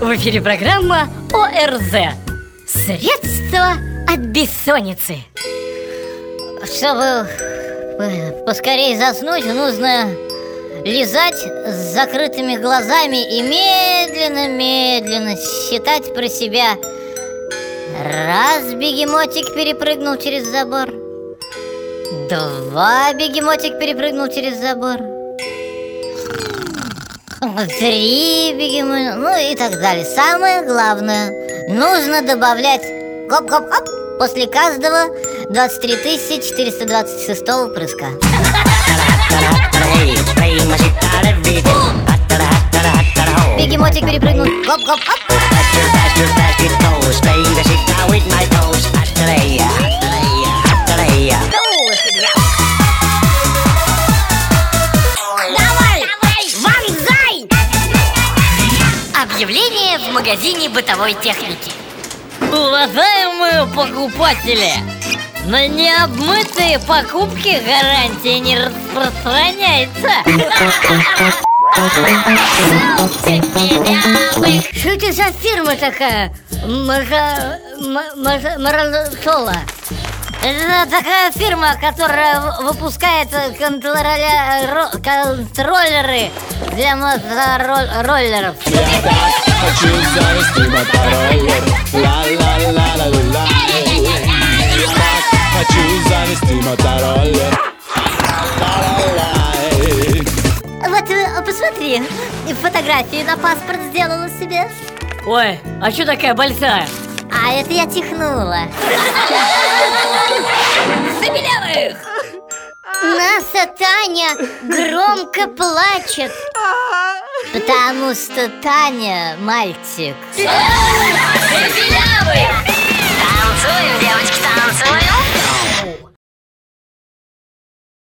В эфире программа ОРЗ Средства от бессонницы. Чтобы э, поскорее заснуть, нужно лизать с закрытыми глазами и медленно-медленно считать про себя. Раз бегемотик перепрыгнул через забор. Два бегемотик перепрыгнул через забор Три бегемота, ну и так далее. Самое главное, нужно добавлять гоп-гоп-гоп После каждого 23 426 прыска Бегемотик перепрыгнул. Гоп-гоп-гоп Объявление в магазине бытовой техники Уважаемые покупатели! На необмытые покупки гарантия не распространяется Что это за фирма такая? Мажа... мажа- Маразола это такая фирма, которая выпускает контроллеры для мотороллеров. Я Вот, посмотри, фотографию на паспорт сделала себе Ой, а что такая большая? А это я чихнула Забелявых! Наша Таня громко плачет Потому что Таня мальчик Забелявых!